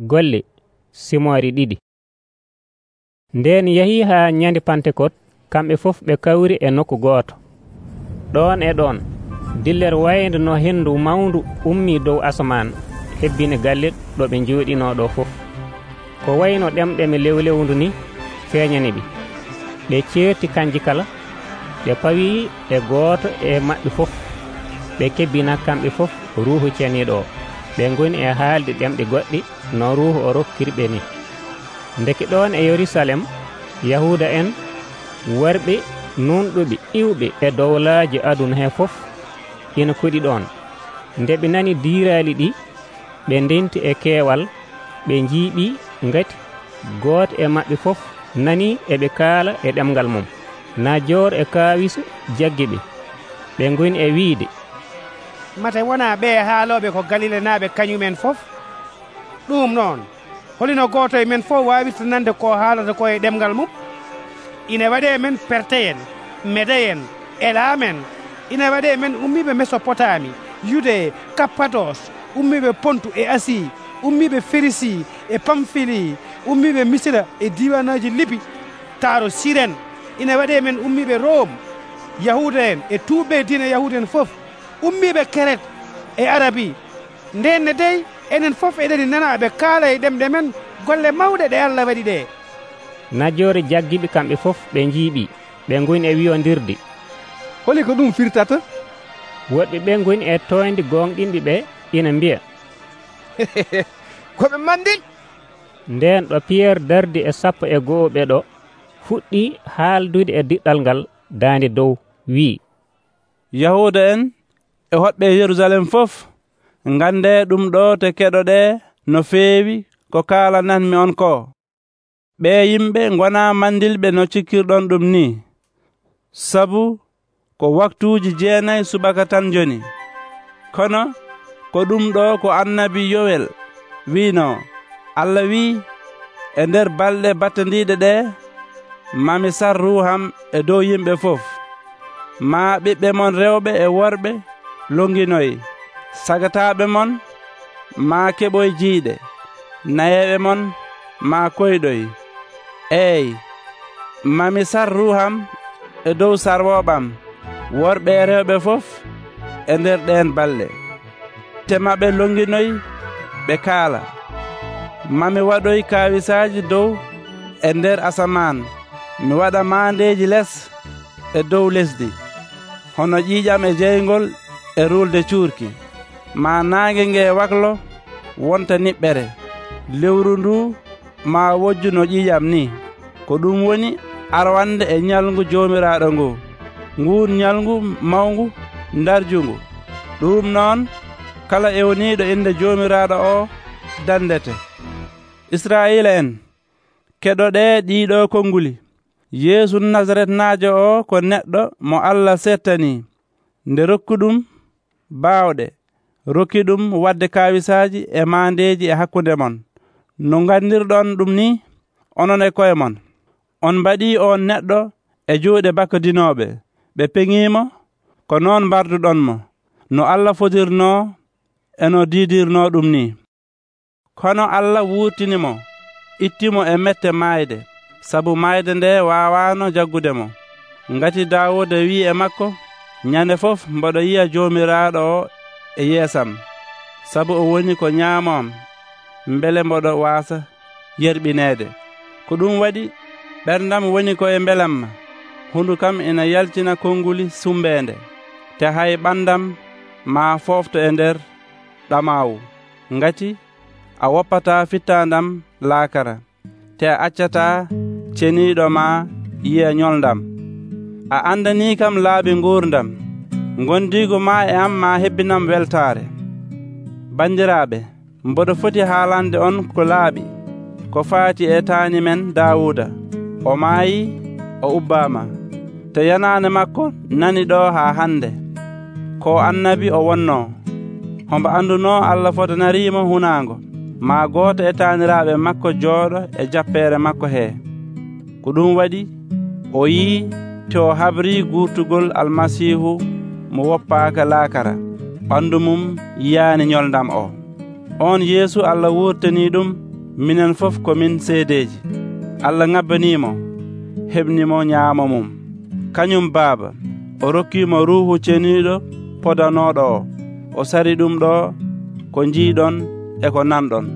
golle simori ɗiɗi. Nden yahi ha ñande pantekot kamɓe fof ɓe kawri e nokku gooto. Ɗon e ɗon diller waynde no hendu mawndu ummi dow asaman hebbini galle ɗo ɓe jooɗino ɗo fof. Ko wayno ɗemɗe mi lew ni feeñani ɓe ɓe ceerti kanji kala ɓe pawi e gooto e maɓɓe fof. Ɓe kebbina kamɓe fof ruuhu ceniiɗo o ɓe goni e haalde ɗemɗe goɗɗi no ruuhu o rokkirɓe ni. Ndeke ɗon e yerusalem yahuda en worɓe nunɗuɓe iwɓe e dowlaji aduna he fof ina koɗi ɗon. Nde ɓe nani diirali ɗi ɓe ndenti e keewal ɓe jiiɓi ngati gooto e maɓɓe fof nani eɓe kaala e ɗemgal mum. Na joor e kaawisu jaggi ɓe. Ɓe goni e wiide. mate wona ɓe haaloɓe ko galile naaɓe kañumen fof. Ɗum noon holino goto e men fof wawirta nande ko haalata ko e ɗemgal mum. Ina waɗe men perte en mede en elamen ina waɗe men ummiɓe mesopotami yude kappados ummiɓe pontu e asi ummiɓe férisi e pamphili ummiɓe misira e diwanaji libi. Taaro siren ina waɗe men ummiɓe rome yahuda en e tuuɓe dina yahuda en fof. ummiɓe keret e arabi. Ndenne dey enen fof eɗeni nana ɓe kaala e ɗemɗe men golle mawɗe ɗe allah waɗi ɗe. Najjore jaggiɓe kamɓe fof ɓe jiiɓi ɓe goni e wiyodirde holi ko ɗum firtata? Woɗɓe ɓe goni e toyde gonɗinɓe ɓe ina mbiya. Koɓe mandin nden ɗo pierre dardi e sappo e goho ɓeɗo fuɗɗi haaldude e diɗɗal ngal dande dow wi yahuda en e hoɓɓe yerusalem fof gande ɗum ɗo te keɗoɗe no feewi ko kaalananmi on ko. Ɓe yimɓe gona mandilɓe no cikkirɗon ɗum ni. Sabu ko waktuuji jeenayi subaka tan joni. Kono ko ɗum ɗo ko annabi yowel wino allah wi e nder balɗe battandiɗe ɗe mami sar ruham e dow yimɓe fof. Ma ɓiɓɓe mon rewɓe e worɓe longinoye sagataɓe mon ma keɓoye jiiɗe nayeɓe mon ma koyɗoy. Eyi mami sar ruham e dow sarwoɓam worɓe e rewɓe fof e nder ɗen balɗe temaɓe longinoy ɓe kaala. Mami waɗoy kawisaji dow e nder asaman mi waɗa mandeji les e dow lesdi. Hono ƴiƴam e jeygol e rulde cuurki. Ma naange nge e waklo wonta niɓɓere. Lewru ndu ma wojju no ƴiƴam ni. Ko ɗum woni arwande e ñalngu joomiraaɗo ngu. Ngun ñalngu mawngu darjungu ɗum noon kala ewniiɗo innde joomiraaɗo o dandete. Israiila en keɗoɗe ɗiɗo konnguli yeesu nasaretnaajo o ko neɗɗo mo allah settani nde rokku ɗum baawɗe. Rokki ɗum wadde kawisaaji e maandeeji e hakkunde mon. No nganndirɗon ɗum ni onon e koye mon. On mbaɗi on neɗɗo e juuɗe bakkodinooɓe ɓe peŋiimo ko noon mbarduɗon mo. No allah fotirnoo e no diidirno ɗum ni. Kono allah wuurtinimo ittimo e mette maayde. Sabu maayde nde waawano jaggude mo. Ngati daawuda wi'i e makko ñande fof mbaɗo yiya joomiraaɗo o e yeesam. Sabu o woni ko ñaamoom mbele mboɗo waasa yerɓineede. Ko ɗum waɗi ɓerndam woni ko e mbelamma hundu kam ina yaltina konnguli sumbeende. Te hay ɓandam ma foofto e nder ɗamawu ngati a woppata fittandam laakara. Te a accata ceniiɗo ma yiya ñolndam. a andani kam laabi gurdam gondigo ma e am ma hebbinam weltare bandiraɓe mboɗo foti haalande on ko laaɓi ko faati e taani men dawuda o maayi o ubbama te yanane makko nani ɗo ha hande ko annabi o wonno hombo anduno allah fotanarimo hunago ma goto e taniraɓe makko jooɗo e jappere makko he ko ɗum waɗi o yii to habri gurtugol almasihu mo woppaka laakara. Ɓandu mum yiyani ñolndam o. On yeesu allah wurtani ɗum minen fof komin seedeji allah ŋabbanimo heɓnimo ñaamo mum. Kañum baaba o rokkimo ruhu ceniɗo podanoɗo o. O sari ɗum ɗo ko jiiɗon e ko nanɗon.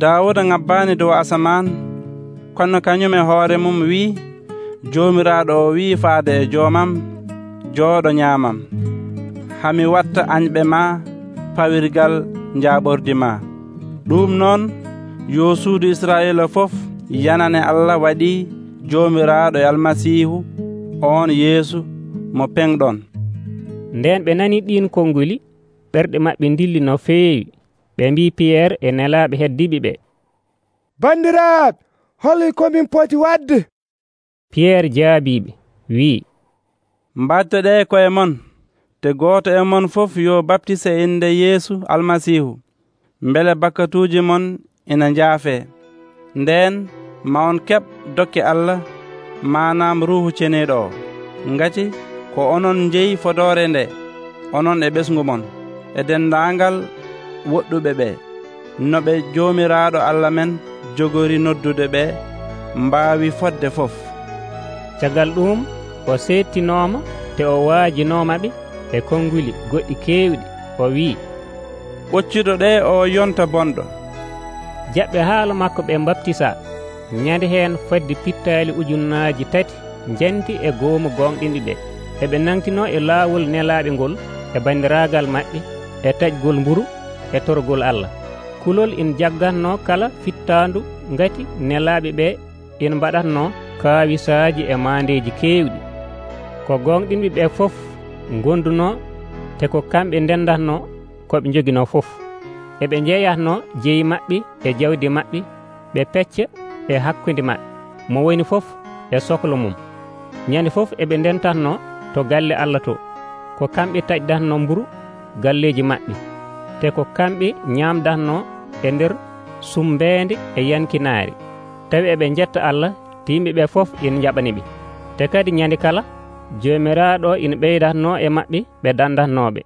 Dawuda ŋabbani dow asaman kono kañum e hoore mum wi'i? jomiraɗo o wi faade e joomam jooɗo ñaamam hami watta añɓe ma pawirgal jaaɓordi ma. Ɗum noon yo suudu israila fof yanane allah waɗi jomiraɗo e almasihu on yeesu mo penɗon nden ɓe nani ɗin konnguli ɓerɗe maɓɓe dilli no feewi. Ɓe mbi piyerre e nelaɓe heddiɓe ɓe. Bandiraɓe holi komin poti wadde piyerre jaabiɓe wi'i mbattoɗe koye mon te gooto e mon fof yo baptise inde yeesu almasihu beele bakkatuji mon ina jaafe nden ma on keɓ dokke allah manam ruhu ceneɗo o. Ngati ko onon jeeyi fodore nde onon e ɓesgu mon e dendagal woɗɗuɓe ɓe. No ɓe jomiraɗo allah men jogori noddude ɓe mbawi fodde fof. caggal ɗum o settinoma te o waajinomaɓe e konnguli goɗɗi kewɗi o wi'i. Ɓocciɗo ɗe o yonta bonɗo. Jaɓɓe haala makko ɓe baptisa ñande hen fodde pittali ujunnaji tati janti e goomu gonɗinɗi ɗe eɓe nangtino e laawol nelaɓe ngol e bandiragal maɓɓe e taƴgol mburu e torgol allah. Kulol ina jagganno kala fittandu ngati nelaɓe ɓe ina mbaɗatno kawisaaji e maandeeji keewɗi. Ko gonɗinɓe ɓe fof gonduno te ko kamɓe ndendatno koɓe joguino fof. Eɓe jeeyatno jeyi maɓɓe e jawdi maɓɓe ɓe pecca e hakkude maɓɓe. Mo woni fof e sohla mum. Ñande fof eɓe ndentatno to galle allah to. Ko kamɓe taƴdatno mburu galleji maɓɓe te ko kamɓe ñamdatno e nder sumbeende e yankinaari. Tawi eɓe jetta allah to yimɓeɓe fof ina jaɓaniɓe te kadi ñande kala jomiraɗo ina ɓeydatno e maɓɓe ɓe dandatnoɓe.